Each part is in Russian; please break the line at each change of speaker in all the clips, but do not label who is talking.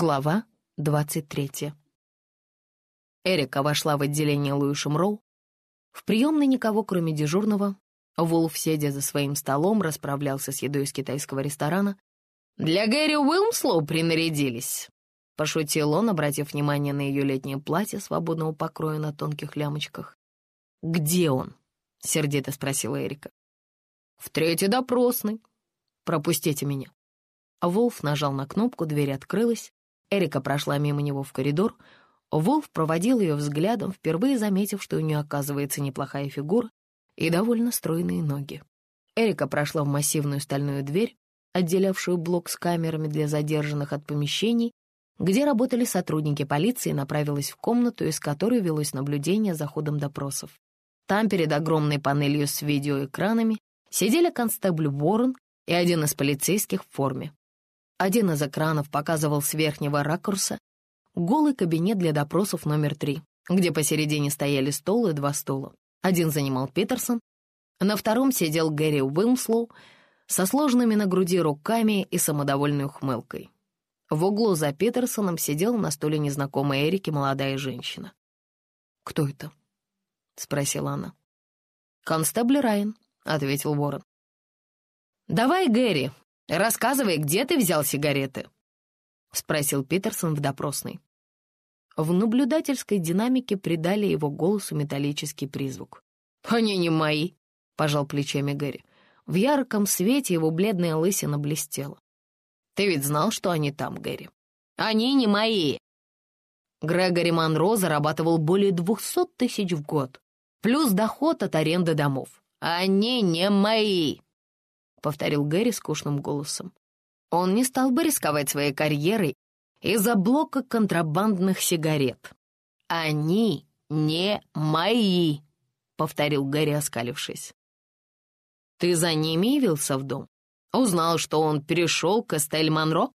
Глава 23. Эрика вошла в отделение Луишем Роу. В приемной никого, кроме дежурного. Вулф, сидя за своим столом, расправлялся с едой из китайского ресторана. «Для Гэри Уилмслоу принарядились», — пошутил он, обратив внимание на ее летнее платье свободного покроя на тонких лямочках. «Где он?» — сердито спросила Эрика. «В третьей допросной. Пропустите меня». Волф нажал на кнопку, дверь открылась. Эрика прошла мимо него в коридор. Волф проводил ее взглядом, впервые заметив, что у нее оказывается неплохая фигура и довольно стройные ноги. Эрика прошла в массивную стальную дверь, отделявшую блок с камерами для задержанных от помещений, где работали сотрудники полиции, и направилась в комнату, из которой велось наблюдение за ходом допросов. Там, перед огромной панелью с видеоэкранами, сидели констебль Уоррен и один из полицейских в форме. Один из экранов показывал с верхнего ракурса голый кабинет для допросов номер три, где посередине стояли стол и два стула. Один занимал Питерсон, на втором сидел Гэри Уилмслоу со сложенными на груди руками и самодовольной ухмылкой. В углу за Питерсоном сидела на стуле незнакомая Эрике молодая женщина. «Кто это?» — спросила она. «Констебль Райан», — ответил Ворон. «Давай, Гэри, «Рассказывай, где ты взял сигареты?» — спросил Питерсон в допросной. В наблюдательской динамике придали его голосу металлический призвук. «Они не мои», — пожал плечами Гэри. В ярком свете его бледная лысина блестела. «Ты ведь знал, что они там, Гэри?» «Они не мои!» Грегори Монро зарабатывал более двухсот тысяч в год, плюс доход от аренды домов. «Они не мои!» — повторил Гэри скучным голосом. Он не стал бы рисковать своей карьерой из-за блока контрабандных сигарет. «Они не мои», — повторил Гэри, оскалившись. «Ты за ними явился в дом? Узнал, что он перешел к Эстель Монро?»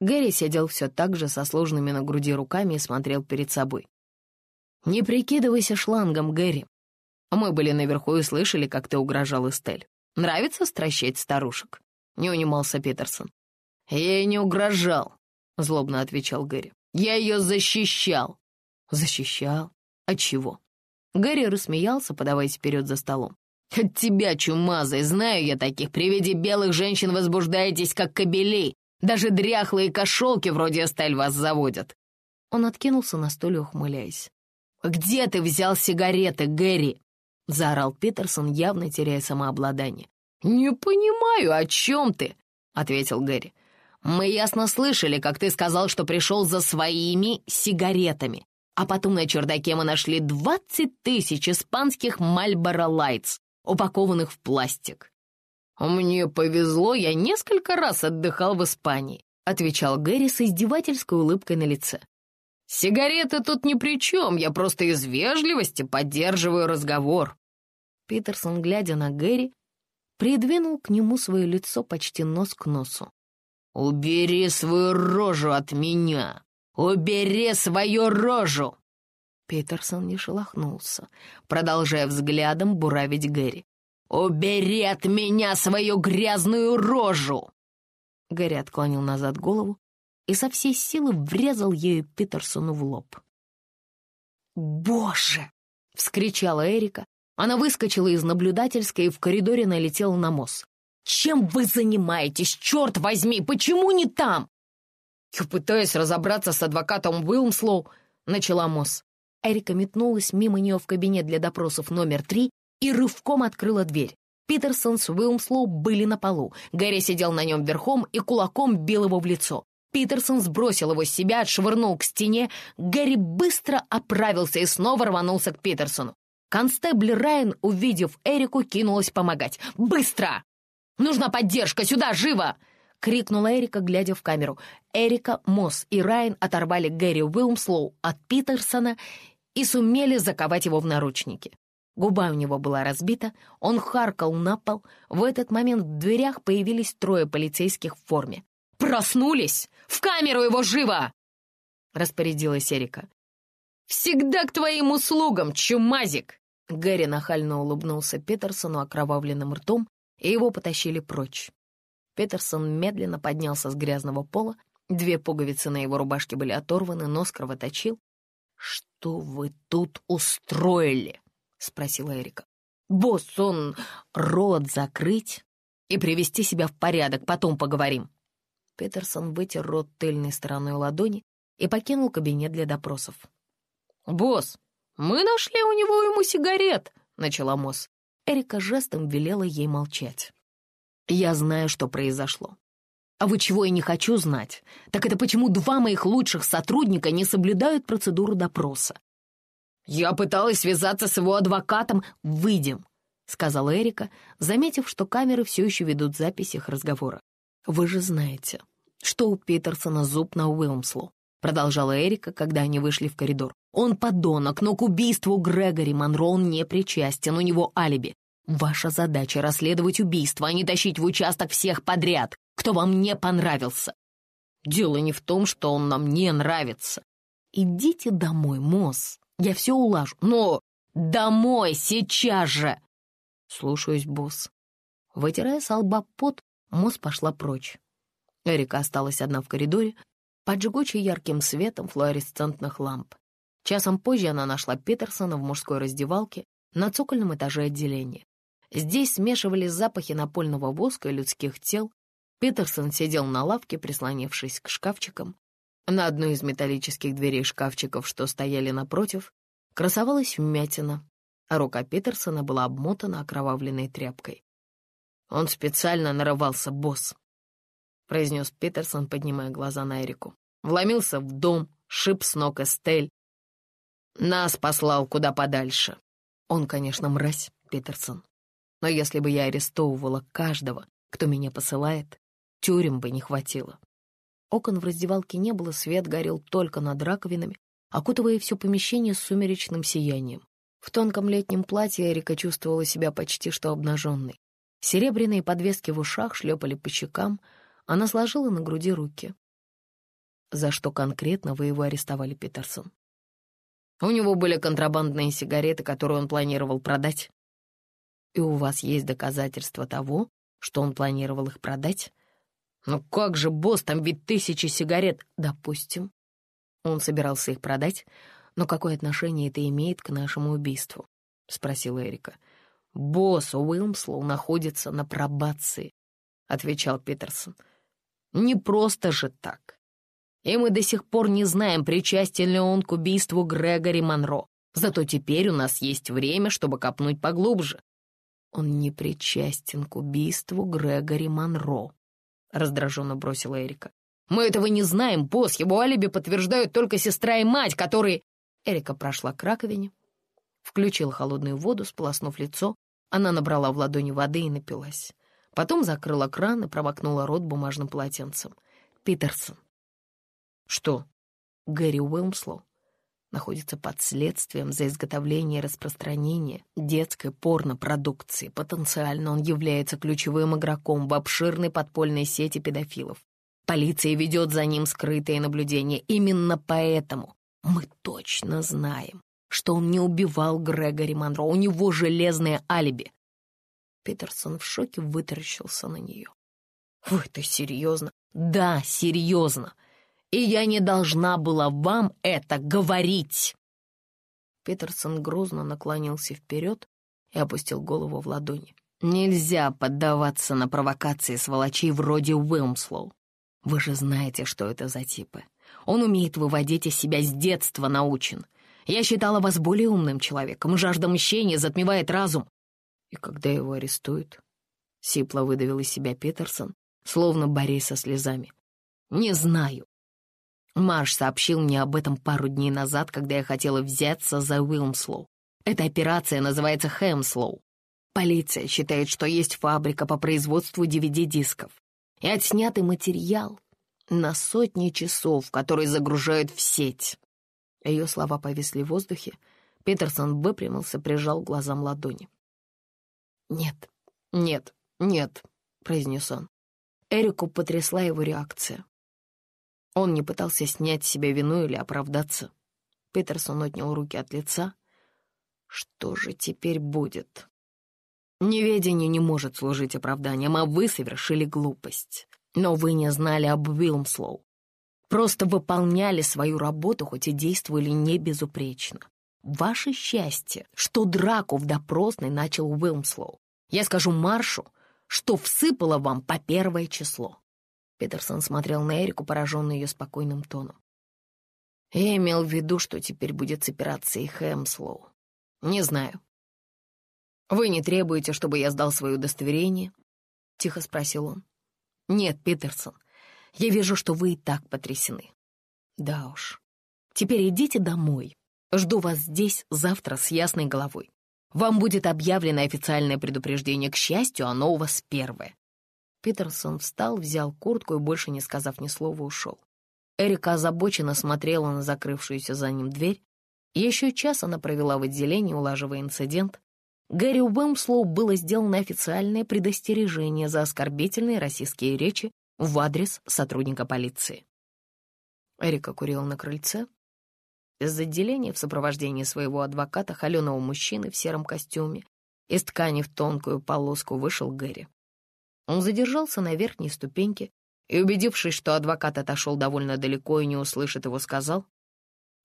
Гэри сидел все так же со сложными на груди руками и смотрел перед собой. «Не прикидывайся шлангом, Гэри. Мы были наверху и слышали, как ты угрожал Эстель. Нравится стращать старушек?» — не унимался Питерсон. «Я ей не угрожал», — злобно отвечал Гэри. «Я ее защищал». «Защищал? От чего?» Гэри рассмеялся, подаваясь вперед за столом. «От тебя, чумазый, знаю я таких. При виде белых женщин возбуждаетесь, как кобелей. Даже дряхлые кошелки вроде сталь вас заводят». Он откинулся на стуле, ухмыляясь. «Где ты взял сигареты, Гэри?» — заорал Питерсон, явно теряя самообладание. «Не понимаю, о чем ты?» — ответил Гэри. «Мы ясно слышали, как ты сказал, что пришел за своими сигаретами, а потом на чердаке мы нашли двадцать тысяч испанских Мальборо Лайтс, упакованных в пластик». «Мне повезло, я несколько раз отдыхал в Испании», — отвечал Гэри с издевательской улыбкой на лице. «Сигареты тут ни при чем, я просто из вежливости поддерживаю разговор». Питерсон, глядя на Гэри, придвинул к нему свое лицо почти нос к носу. «Убери свою рожу от меня! Убери свою рожу!» Питерсон не шелохнулся, продолжая взглядом буравить Гэри. «Убери от меня свою грязную рожу!» Гэри отклонил назад голову и со всей силы врезал ею Питерсону в лоб. «Боже!» — вскричала Эрика, она выскочила из наблюдательской и в коридоре налетела на Мосс. «Чем вы занимаетесь, черт возьми? Почему не там?» «Я пытаюсь разобраться с адвокатом Уилмслоу», — начала Мосс. Эрика метнулась мимо нее в кабинет для допросов номер три и рывком открыла дверь. Питерсон с Уилмслоу были на полу. Гэри сидел на нем верхом и кулаком бил его в лицо. Питерсон сбросил его с себя, отшвырнул к стене. Гэри быстро оправился и снова рванулся к Питерсону. Констебль Райан, увидев Эрику, кинулась помогать. «Быстро! Нужна поддержка! Сюда, живо!» — крикнула Эрика, глядя в камеру. Эрика, Мосс и Райан оторвали Гэри Уилмслоу от Питерсона и сумели заковать его в наручники. Губа у него была разбита, он харкал на пол. В этот момент в дверях появились трое полицейских в форме. «Проснулись! В камеру его живо!» — распорядилась Эрика. «Всегда к твоим услугам, чумазик!» Гэри нахально улыбнулся Петерсону окровавленным ртом, и его потащили прочь. Петерсон медленно поднялся с грязного пола Две пуговицы на его рубашке были оторваны, нос кровоточил. «Что вы тут устроили?» — спросила Эрика. «Босс, он рот закрыть и привести себя в порядок, потом поговорим». Петерсон вытер рот тыльной стороной ладони и покинул кабинет для допросов. «Босс, мы нашли у него ему сигарет», — начала Мосс. Эрика жестом велела ей молчать. «Я знаю, что произошло. А вы чего я не хочу знать? Так это почему два моих лучших сотрудника не соблюдают процедуру допроса? Я пыталась связаться с его адвокатом. Выйдем, сказала Эрика, заметив, что камеры все еще ведут запись их разговора. Вы же знаете, что у Питерсона зуб на Уилмслу, продолжала Эрика, когда они вышли в коридор. Он подонок, но к убийству Грегори Монро он не причастен, у него алиби. Ваша задача — расследовать убийство, а не тащить в участок всех подряд кто вам не понравился. Дело не в том, что он нам не нравится. Идите домой, Мосс, я все улажу. Но домой сейчас же! Слушаюсь, босс. Вытирая с лба пот, Мосс пошла прочь. Эрика осталась одна в коридоре, под жгучей ярким светом флуоресцентных ламп. Часом позже она нашла Питерсона в мужской раздевалке на цокольном этаже отделения. Здесь смешивались запахи напольного воска и людских тел, Питерсон сидел на лавке, прислонившись к шкафчикам. На одной из металлических дверей шкафчиков, что стояли напротив, красовалась вмятина, а рука Питерсона была обмотана окровавленной тряпкой. «Он специально нарывался, босс», — произнес Питерсон, поднимая глаза на Эрику. «Вломился в дом, шип с ног Эстель. Нас послал куда подальше. Он, конечно, мразь, Питерсон. Но если бы я арестовывала каждого, кто меня посылает, Тюрем бы не хватило. Окон в раздевалке не было, свет горел только над раковинами, окутывая все помещение сумеречным сиянием. В тонком летнем платье Эрика чувствовала себя почти что обнаженной. Серебряные подвески в ушах шлепали по щекам, она сложила на груди руки. За что конкретно вы его арестовали, Питерсон? У него были контрабандные сигареты, которые он планировал продать. И у вас есть доказательства того, что он планировал их продать? «Ну как же, босс, там ведь тысячи сигарет!» «Допустим». Он собирался их продать, но какое отношение это имеет к нашему убийству? — спросила Эрика. «Босс Уилмслоу находится на пробации», — отвечал Питерсон. «Не просто же так. И мы до сих пор не знаем, причастен ли он к убийству Грегори Монро. Зато теперь у нас есть время, чтобы копнуть поглубже». «Он не причастен к убийству Грегори Монро», — раздраженно бросила Эрика. «Мы этого не знаем, босс. Его алиби подтверждают только сестра и мать, которые...» Эрика прошла к раковине, включила холодную воду, сполоснув лицо. Она набрала в ладони воды и напилась. Потом закрыла кран и промокнула рот бумажным полотенцем. «Питерсон». «Что?» «Гэри Уилмслоу находится под следствием за изготовление и распространение детской порнопродукции. Потенциально он является ключевым игроком в обширной подпольной сети педофилов. Полиция ведет за ним скрытые наблюдения. Именно поэтому мы точно знаем, что он не убивал Грегори Монро. У него железное алиби. Питерсон в шоке вытаращился на нее. «Вы это серьезно?» «Да, серьезно и я не должна была вам это говорить!» Питерсон грозно наклонился вперед и опустил голову в ладони. «Нельзя поддаваться на провокации сволочей вроде Уилмслоу. Вы же знаете, что это за типы. Он умеет выводить из себя с детства научен. Я считала вас более умным человеком. Жажда мщения затмевает разум. И когда его арестуют?» Сипло выдавил из себя Питерсон, словно борясь со слезами. «Не знаю. Марш сообщил мне об этом пару дней назад, когда я хотела взяться за Уилмслоу. Эта операция называется Хэмслоу. Полиция считает, что есть фабрика по производству DVD-дисков. И отснятый материал на сотни часов, которые загружают в сеть. Ее слова повисли в воздухе. Питерсон выпрямился, прижал глазам ладони. «Нет, нет, нет», — произнес он. Эрику потрясла его реакция. Он не пытался снять с себя вину или оправдаться. Питерсон отнял руки от лица. Что же теперь будет? Неведение не может служить оправданием, а вы совершили глупость. Но вы не знали об Уилмслоу. просто выполняли свою работу, хоть и действовали не безупречно. Ваше счастье, что драку в допросной начал Уилмслоу. Я скажу Маршу, что всыпало вам по первое число. Петерсон смотрел на Эрику, пораженный ее спокойным тоном. Я имел в виду, что теперь будет с операцией Хэмслоу. Не знаю. Вы не требуете, чтобы я сдал свое удостоверение? Тихо спросил он. Нет, Питерсон, я вижу, что вы и так потрясены. Да уж. Теперь идите домой. Жду вас здесь завтра с ясной головой. Вам будет объявлено официальное предупреждение. К счастью, оно у вас первое. Питерсон встал, взял куртку и, больше не сказав ни слова, ушел. Эрика озабоченно смотрела на закрывшуюся за ним дверь. Еще час она провела в отделении, улаживая инцидент. Гэри Уэмслоу было сделано официальное предостережение за оскорбительные российские речи в адрес сотрудника полиции. Эрика курила на крыльце. Из отделения в сопровождении своего адвоката, холеного мужчины в сером костюме, из ткани в тонкую полоску вышел Гэри. Он задержался на верхней ступеньке и, убедившись, что адвокат отошел довольно далеко и не услышит его, сказал,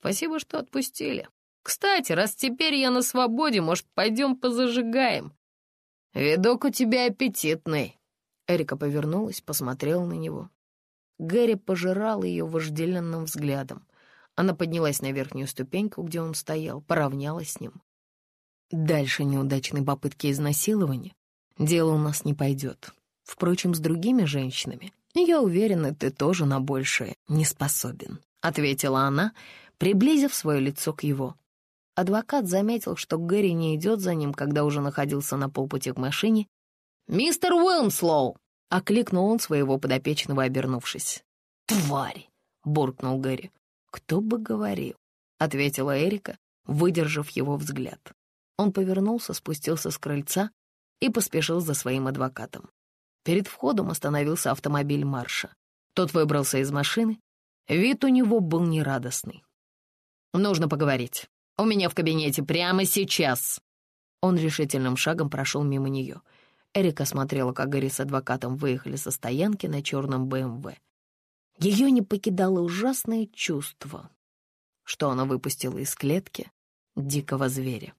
«Спасибо, что отпустили. Кстати, раз теперь я на свободе, может, пойдем позажигаем? Видок у тебя аппетитный». Эрика повернулась, посмотрела на него. Гэри пожирал ее вожделенным взглядом. Она поднялась на верхнюю ступеньку, где он стоял, поравнялась с ним. Дальше неудачной попытки изнасилования дело у нас не пойдет. Впрочем, с другими женщинами, я уверена, ты тоже на большее не способен», — ответила она, приблизив свое лицо к его. Адвокат заметил, что Гэри не идет за ним, когда уже находился на полпути к машине. «Мистер Уилмслоу!» — окликнул он своего подопечного, обернувшись. «Тварь!» — буркнул Гэри. «Кто бы говорил?» — ответила Эрика, выдержав его взгляд. Он повернулся, спустился с крыльца и поспешил за своим адвокатом. Перед входом остановился автомобиль Марша. Тот выбрался из машины. Вид у него был нерадостный. «Нужно поговорить. У меня в кабинете прямо сейчас!» Он решительным шагом прошел мимо нее. Эрика смотрела, как Гарри с адвокатом выехали со стоянки на черном БМВ. Ее не покидало ужасное чувство, что она выпустила из клетки дикого зверя.